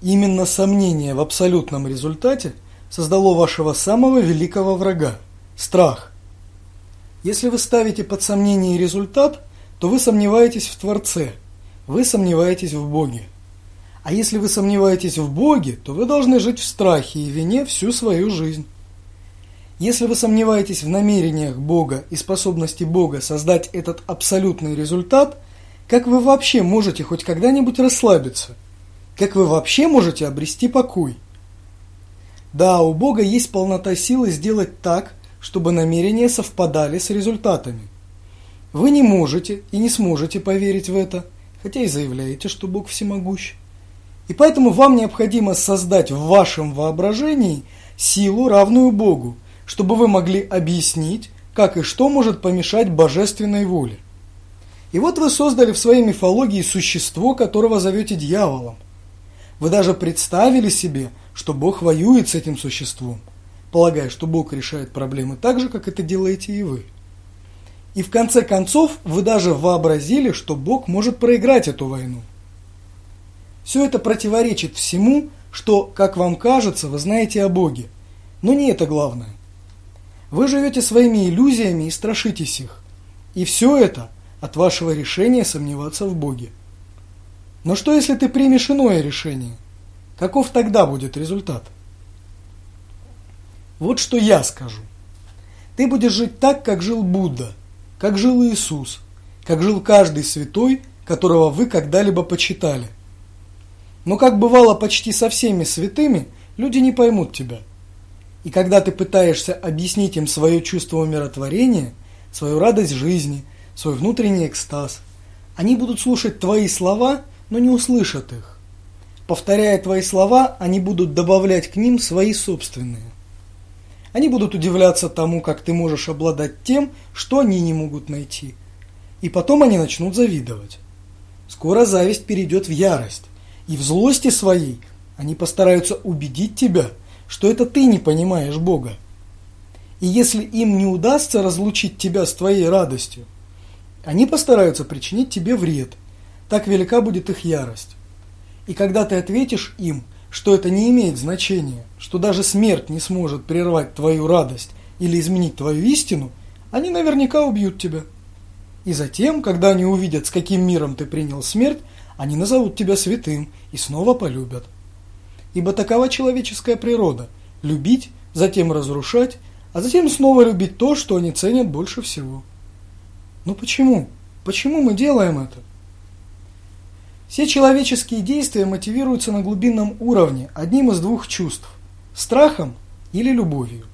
Именно сомнение в абсолютном результате создало вашего самого великого врага – страх. Если вы ставите под сомнение результат, то вы сомневаетесь в Творце, вы сомневаетесь в Боге. А если вы сомневаетесь в Боге, то вы должны жить в страхе и вине всю свою жизнь. Если вы сомневаетесь в намерениях Бога и способности Бога создать этот абсолютный результат, как вы вообще можете хоть когда-нибудь расслабиться – как вы вообще можете обрести покой? Да, у Бога есть полнота силы сделать так, чтобы намерения совпадали с результатами. Вы не можете и не сможете поверить в это, хотя и заявляете, что Бог всемогущ. И поэтому вам необходимо создать в вашем воображении силу, равную Богу, чтобы вы могли объяснить, как и что может помешать божественной воле. И вот вы создали в своей мифологии существо, которого зовете дьяволом. Вы даже представили себе, что Бог воюет с этим существом, полагая, что Бог решает проблемы так же, как это делаете и вы. И в конце концов вы даже вообразили, что Бог может проиграть эту войну. Все это противоречит всему, что, как вам кажется, вы знаете о Боге. Но не это главное. Вы живете своими иллюзиями и страшитесь их. И все это от вашего решения сомневаться в Боге. Но что если ты примешь иное решение? Каков тогда будет результат? Вот что я скажу. Ты будешь жить так, как жил Будда, как жил Иисус, как жил каждый святой, которого вы когда-либо почитали. Но как бывало почти со всеми святыми, люди не поймут тебя. И когда ты пытаешься объяснить им свое чувство умиротворения, свою радость жизни, свой внутренний экстаз, они будут слушать твои слова – но не услышат их. Повторяя твои слова, они будут добавлять к ним свои собственные. Они будут удивляться тому, как ты можешь обладать тем, что они не могут найти. И потом они начнут завидовать. Скоро зависть перейдет в ярость. И в злости своей они постараются убедить тебя, что это ты не понимаешь Бога. И если им не удастся разлучить тебя с твоей радостью, они постараются причинить тебе вред – так велика будет их ярость. И когда ты ответишь им, что это не имеет значения, что даже смерть не сможет прервать твою радость или изменить твою истину, они наверняка убьют тебя. И затем, когда они увидят, с каким миром ты принял смерть, они назовут тебя святым и снова полюбят. Ибо такова человеческая природа – любить, затем разрушать, а затем снова любить то, что они ценят больше всего. Но почему? Почему мы делаем это? Все человеческие действия мотивируются на глубинном уровне одним из двух чувств – страхом или любовью.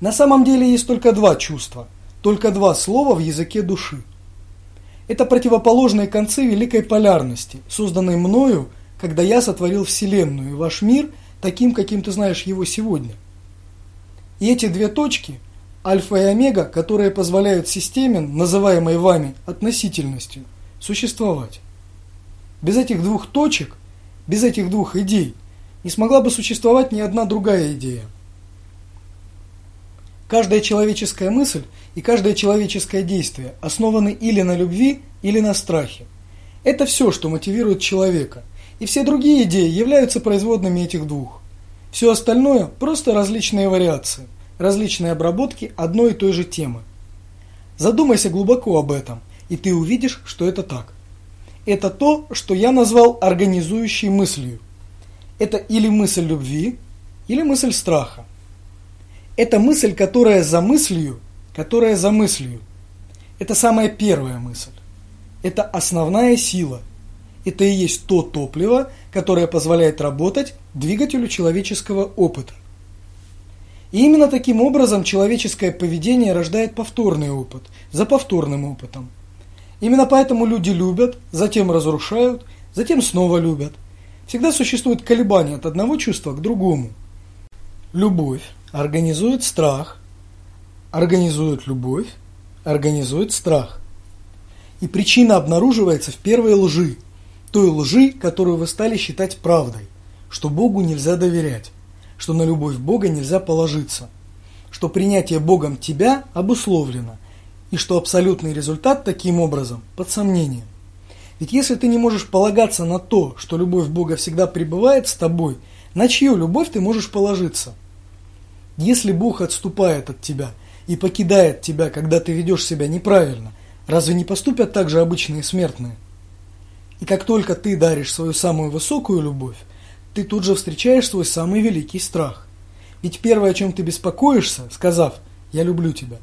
На самом деле есть только два чувства, только два слова в языке души. Это противоположные концы великой полярности, созданной мною, когда я сотворил Вселенную и ваш мир таким, каким ты знаешь его сегодня. И эти две точки – альфа и омега, которые позволяют системе, называемой вами относительностью, существовать. Без этих двух точек, без этих двух идей, не смогла бы существовать ни одна другая идея. Каждая человеческая мысль и каждое человеческое действие основаны или на любви, или на страхе. Это все, что мотивирует человека, и все другие идеи являются производными этих двух. Все остальное – просто различные вариации, различные обработки одной и той же темы. Задумайся глубоко об этом, и ты увидишь, что это так это то, что я назвал организующей мыслью. Это или мысль любви, или мысль страха. Это мысль, которая за мыслью, которая за мыслью. Это самая первая мысль. Это основная сила. Это и есть то топливо, которое позволяет работать двигателю человеческого опыта. И именно таким образом человеческое поведение рождает повторный опыт, за повторным опытом. Именно поэтому люди любят, затем разрушают, затем снова любят. Всегда существует колебание от одного чувства к другому. Любовь организует страх, организует любовь, организует страх. И причина обнаруживается в первой лжи, той лжи, которую вы стали считать правдой, что Богу нельзя доверять, что на любовь Бога нельзя положиться, что принятие Богом тебя обусловлено – и что абсолютный результат таким образом под сомнением. Ведь если ты не можешь полагаться на то, что любовь Бога всегда пребывает с тобой, на чью любовь ты можешь положиться? Если Бог отступает от тебя и покидает тебя, когда ты ведешь себя неправильно, разве не поступят так же обычные смертные? И как только ты даришь свою самую высокую любовь, ты тут же встречаешь свой самый великий страх. Ведь первое, о чем ты беспокоишься, сказав «я люблю тебя»,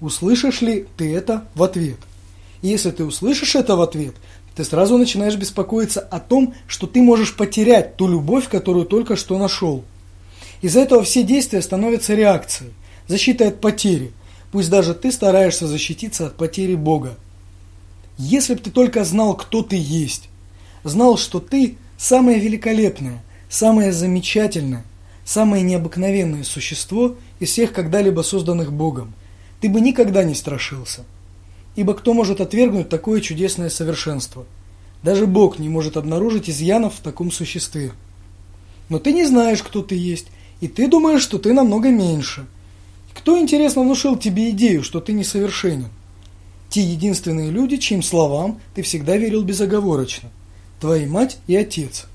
услышишь ли ты это в ответ? И если ты услышишь это в ответ, ты сразу начинаешь беспокоиться о том, что ты можешь потерять ту любовь, которую только что нашел. Из-за этого все действия становятся реакцией, защитой от потери, пусть даже ты стараешься защититься от потери Бога. Если бы ты только знал, кто ты есть, знал, что ты самое великолепное, самое замечательное, самое необыкновенное существо из всех когда-либо созданных Богом, ты бы никогда не страшился. Ибо кто может отвергнуть такое чудесное совершенство? Даже Бог не может обнаружить изъянов в таком существе. Но ты не знаешь, кто ты есть, и ты думаешь, что ты намного меньше. Кто, интересно, внушил тебе идею, что ты несовершенен? Те единственные люди, чьим словам ты всегда верил безоговорочно. Твоя мать и отец.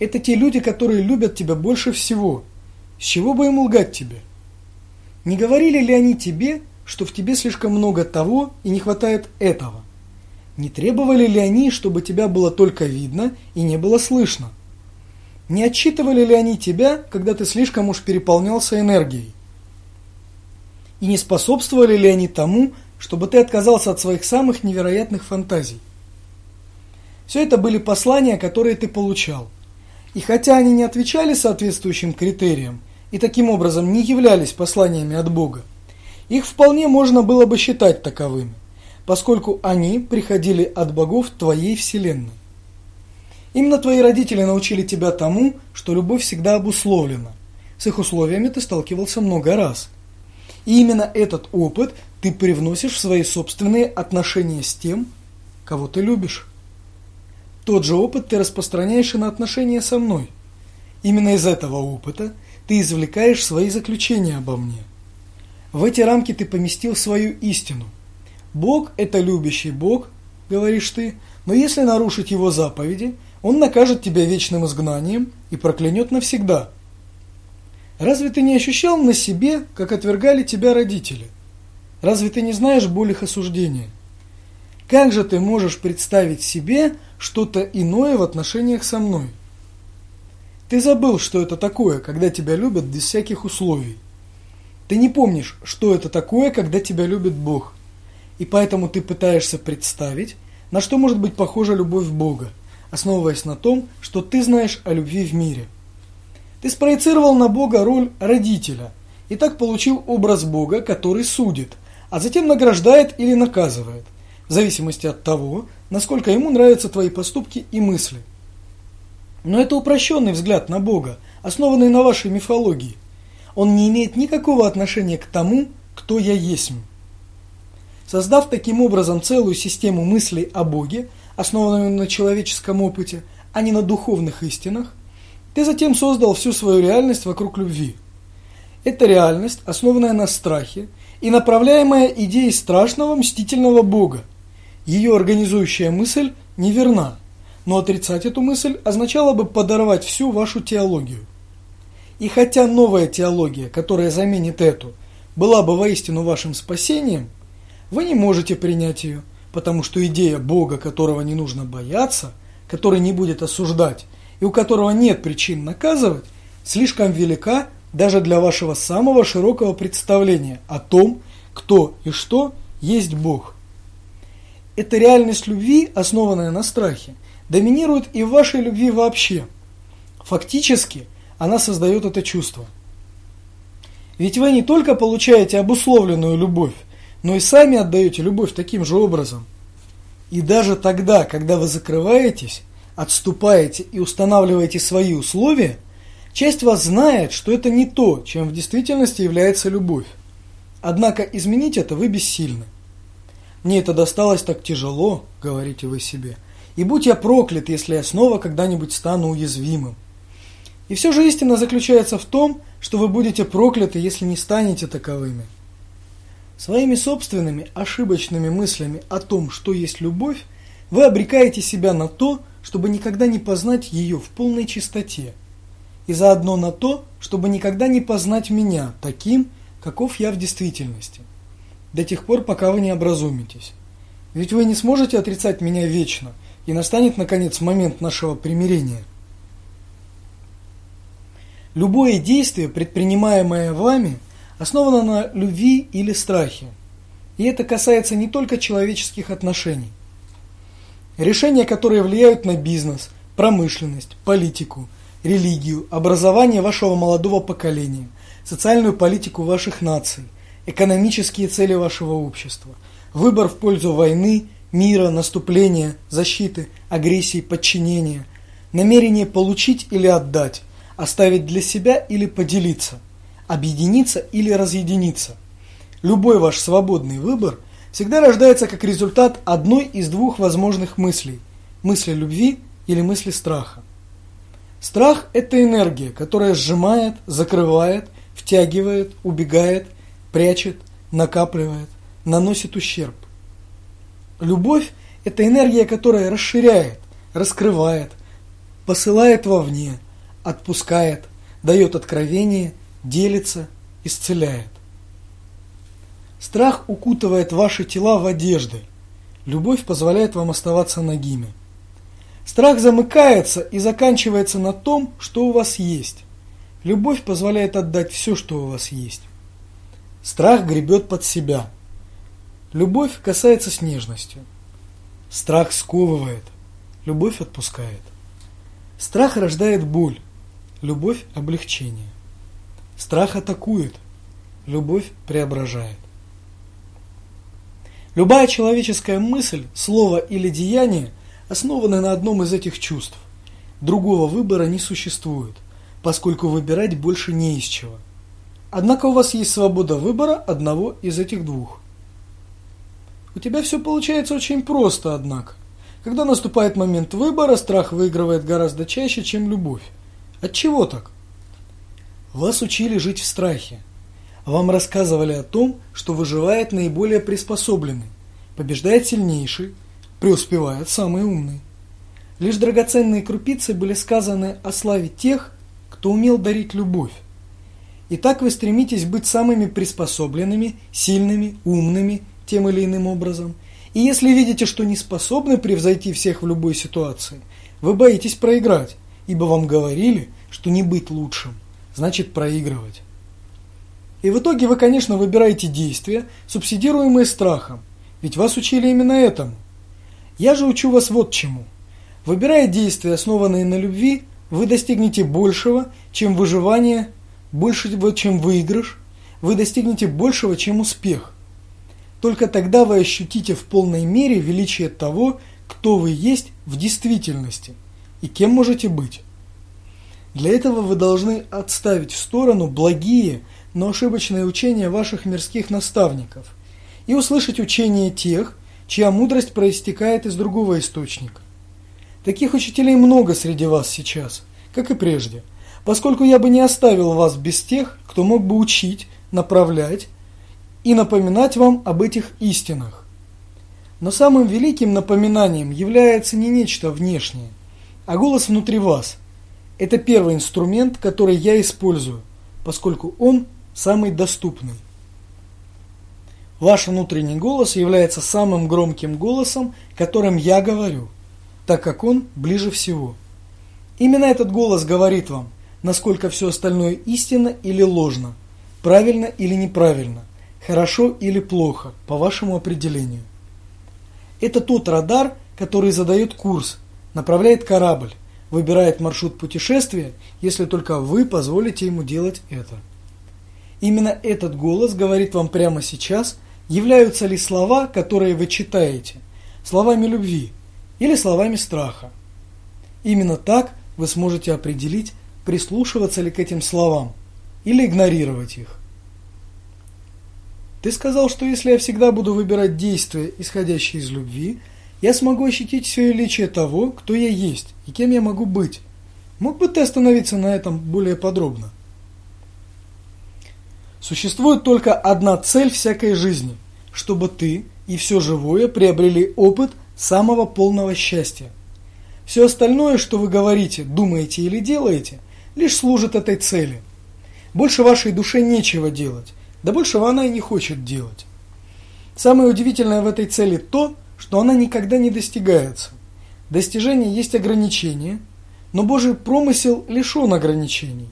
Это те люди, которые любят тебя больше всего. С чего бы им лгать тебе? Не говорили ли они тебе, что в тебе слишком много того и не хватает этого? Не требовали ли они, чтобы тебя было только видно и не было слышно? Не отчитывали ли они тебя, когда ты слишком уж переполнялся энергией? И не способствовали ли они тому, чтобы ты отказался от своих самых невероятных фантазий? Все это были послания, которые ты получал. И хотя они не отвечали соответствующим критериям и таким образом не являлись посланиями от Бога, их вполне можно было бы считать таковыми, поскольку они приходили от богов твоей вселенной. Именно твои родители научили тебя тому, что любовь всегда обусловлена. С их условиями ты сталкивался много раз. И именно этот опыт ты привносишь в свои собственные отношения с тем, кого ты любишь. Тот же опыт ты распространяешь и на отношения со мной. Именно из этого опыта ты извлекаешь свои заключения обо мне. В эти рамки ты поместил свою истину. Бог – это любящий Бог, говоришь ты, но если нарушить его заповеди – он накажет тебя вечным изгнанием и проклянет навсегда. Разве ты не ощущал на себе, как отвергали тебя родители? Разве ты не знаешь боль их осуждения? Как же ты можешь представить себе что-то иное в отношениях со мной? Ты забыл, что это такое, когда тебя любят без всяких условий. Ты не помнишь, что это такое, когда тебя любит Бог. И поэтому ты пытаешься представить, на что может быть похожа любовь Бога основываясь на том, что ты знаешь о любви в мире. Ты спроецировал на Бога роль родителя и так получил образ Бога, который судит, а затем награждает или наказывает, в зависимости от того, насколько ему нравятся твои поступки и мысли. Но это упрощенный взгляд на Бога, основанный на вашей мифологии. Он не имеет никакого отношения к тому, кто я есть. Создав таким образом целую систему мыслей о Боге, основанную на человеческом опыте, а не на духовных истинах, ты затем создал всю свою реальность вокруг любви. Это реальность, основанная на страхе и направляемая идеей страшного мстительного Бога. Ее организующая мысль неверна, но отрицать эту мысль означало бы подорвать всю вашу теологию. И хотя новая теология, которая заменит эту, была бы воистину вашим спасением, вы не можете принять ее – потому что идея Бога, которого не нужно бояться, который не будет осуждать и у которого нет причин наказывать, слишком велика даже для вашего самого широкого представления о том, кто и что есть Бог. Эта реальность любви, основанная на страхе, доминирует и в вашей любви вообще. Фактически, она создает это чувство. Ведь вы не только получаете обусловленную любовь, но и сами отдаете любовь таким же образом. И даже тогда, когда вы закрываетесь, отступаете и устанавливаете свои условия, часть вас знает, что это не то, чем в действительности является любовь. Однако изменить это вы бессильны. Мне это досталось так тяжело, говорите вы себе, и будь я проклят, если я снова когда-нибудь стану уязвимым. И все же истина заключается в том, что вы будете прокляты, если не станете таковыми. Своими собственными ошибочными мыслями о том, что есть любовь, вы обрекаете себя на то, чтобы никогда не познать ее в полной чистоте, и заодно на то, чтобы никогда не познать меня таким, каков я в действительности, до тех пор, пока вы не образумитесь. Ведь вы не сможете отрицать меня вечно, и настанет, наконец, момент нашего примирения. Любое действие, предпринимаемое вами, основано на любви или страхе. И это касается не только человеческих отношений. Решения, которые влияют на бизнес, промышленность, политику, религию, образование вашего молодого поколения, социальную политику ваших наций, экономические цели вашего общества, выбор в пользу войны, мира, наступления, защиты, агрессии, подчинения, намерение получить или отдать, оставить для себя или поделиться, объединиться или разъединиться. Любой ваш свободный выбор всегда рождается как результат одной из двух возможных мыслей – мысли любви или мысли страха. Страх – это энергия, которая сжимает, закрывает, втягивает, убегает, прячет, накапливает, наносит ущерб. Любовь – это энергия, которая расширяет, раскрывает, посылает вовне, отпускает, дает откровение, делится, исцеляет. Страх укутывает ваши тела в одежды. Любовь позволяет вам оставаться нагими. Страх замыкается и заканчивается на том, что у вас есть. Любовь позволяет отдать все, что у вас есть. Страх гребет под себя. Любовь касается с нежностью. Страх сковывает. Любовь отпускает. Страх рождает боль. Любовь – облегчение. Страх атакует. Любовь преображает. Любая человеческая мысль, слово или деяние основаны на одном из этих чувств. Другого выбора не существует, поскольку выбирать больше не из чего. Однако у вас есть свобода выбора одного из этих двух. У тебя все получается очень просто, однако. Когда наступает момент выбора, страх выигрывает гораздо чаще, чем любовь. От чего так? Вас учили жить в страхе. Вам рассказывали о том, что выживает наиболее приспособленный, побеждает сильнейший, преуспевает самый умный. Лишь драгоценные крупицы были сказаны о славе тех, кто умел дарить любовь. И так вы стремитесь быть самыми приспособленными, сильными, умными, тем или иным образом. И если видите, что не способны превзойти всех в любой ситуации, вы боитесь проиграть, ибо вам говорили, что не быть лучшим, значит проигрывать. И в итоге вы, конечно, выбираете действия, субсидируемые страхом, ведь вас учили именно этому. Я же учу вас вот чему. Выбирая действия, основанные на любви, вы достигнете большего, чем выживание, больше, чем выигрыш, вы достигнете большего, чем успех. Только тогда вы ощутите в полной мере величие того, кто вы есть в действительности и кем можете быть. Для этого вы должны отставить в сторону благие, но ошибочное учение ваших мирских наставников и услышать учение тех, чья мудрость проистекает из другого источника. Таких учителей много среди вас сейчас, как и прежде, поскольку я бы не оставил вас без тех, кто мог бы учить, направлять и напоминать вам об этих истинах. Но самым великим напоминанием является не нечто внешнее, а голос внутри вас. Это первый инструмент, который я использую, поскольку он самый доступный. Ваш внутренний голос является самым громким голосом, которым я говорю, так как он ближе всего. Именно этот голос говорит вам, насколько все остальное истинно или ложно, правильно или неправильно, хорошо или плохо, по вашему определению. Это тот радар, который задает курс, направляет корабль, выбирает маршрут путешествия, если только вы позволите ему делать это. Именно этот голос говорит вам прямо сейчас, являются ли слова, которые вы читаете, словами любви или словами страха. Именно так вы сможете определить, прислушиваться ли к этим словам или игнорировать их. Ты сказал, что если я всегда буду выбирать действия, исходящие из любви, я смогу ощутить все величие того, кто я есть и кем я могу быть. Мог бы ты остановиться на этом более подробно? Существует только одна цель всякой жизни, чтобы ты и все живое приобрели опыт самого полного счастья. Все остальное, что вы говорите, думаете или делаете, лишь служит этой цели. Больше вашей душе нечего делать, да большего она и не хочет делать. Самое удивительное в этой цели то, что она никогда не достигается. Достижение есть ограничение, но Божий промысел лишен ограничений.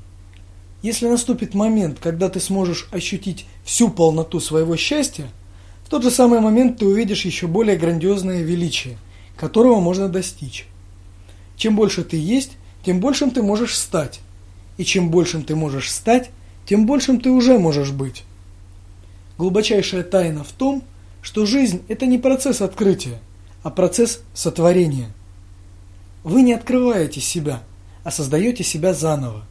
Если наступит момент, когда ты сможешь ощутить всю полноту своего счастья, в тот же самый момент ты увидишь еще более грандиозное величие, которого можно достичь. Чем больше ты есть, тем большим ты можешь стать. И чем большим ты можешь стать, тем большим ты уже можешь быть. Глубочайшая тайна в том, что жизнь – это не процесс открытия, а процесс сотворения. Вы не открываете себя, а создаете себя заново.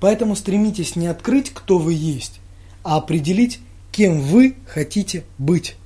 Поэтому стремитесь не открыть, кто вы есть, а определить, кем вы хотите быть.